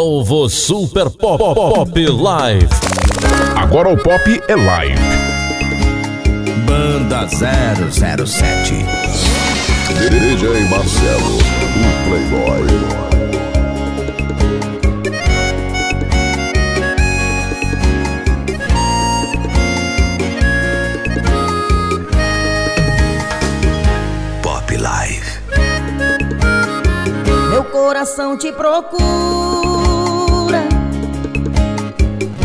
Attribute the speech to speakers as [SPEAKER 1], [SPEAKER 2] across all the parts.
[SPEAKER 1] Novo Super Pop Pop Live.
[SPEAKER 2] Agora o pop é live.
[SPEAKER 3] Banda 007.
[SPEAKER 2] DJ Marcelo, o Playboy.
[SPEAKER 3] Pop Live.
[SPEAKER 4] Meu coração te procura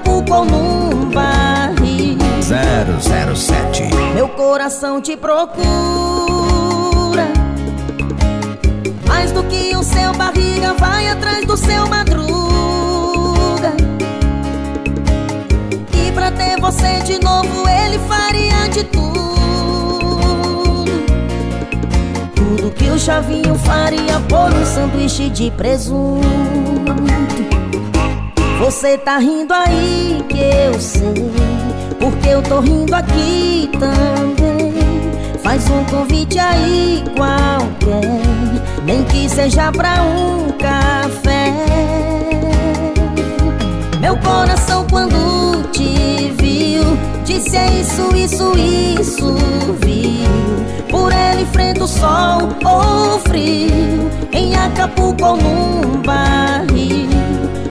[SPEAKER 4] Acapulco ou num barril.
[SPEAKER 3] 007.
[SPEAKER 4] Meu coração te procura. Mais do que o seu barriga vai atrás do seu madruga. E pra ter você de novo ele faria de tudo. Tudo que o Chavinho faria por um sanduíche de presunto Você tá rindo aí que eu sei Porque eu tô rindo aqui também. Faz um convite aí qualquer Nem que seja pra um café. Meu coração quando te viu Disse é isso, isso, isso, viu? Por ele enfrenta o sol ou frio Em Acapulco ou num barril